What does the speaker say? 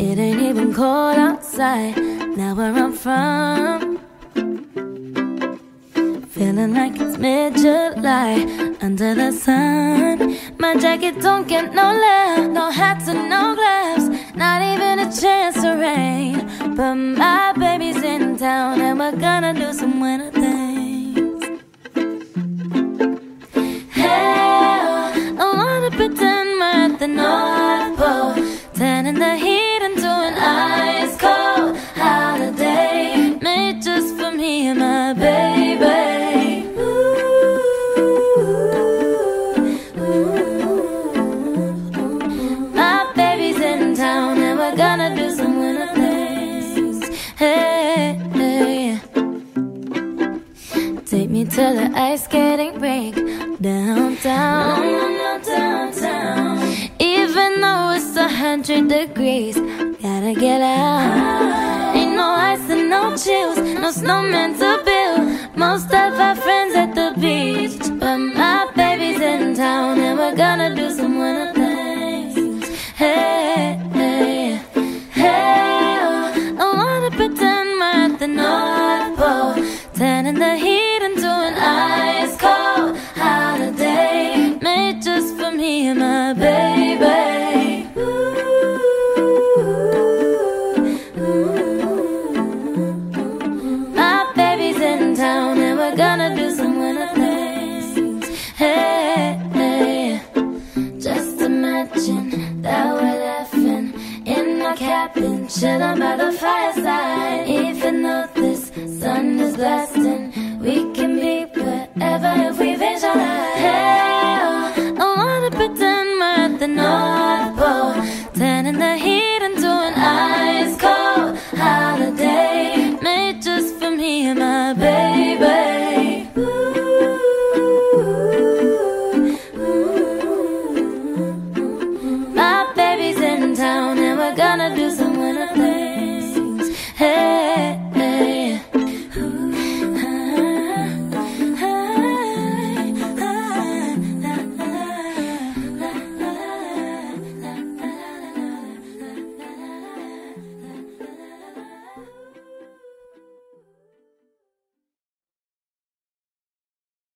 It ain't even cold outside, now where I'm from. Feeling like it's mid July under the sun. My jacket don't get no love, no hats and no gloves, not even a chance to rain. But my baby's in town and we're gonna do some winter town and we're gonna do some winter things. Hey, hey. Take me to the ice skating rink downtown. downtown. Even though it's a hundred degrees, gotta get out. Ain't no ice and no chills, no snowman to build. Most of our friends at the beach, but my baby's in town and we're gonna do some winter things. Hey, the North Pole, turning the heat into an ice cold holiday made just for me and my baby. Ooh, ooh, ooh, My baby's in town and we're gonna do some winter things. Hey, hey. Just imagine that we're laughing in a cabin, chilling by the fireside blessed.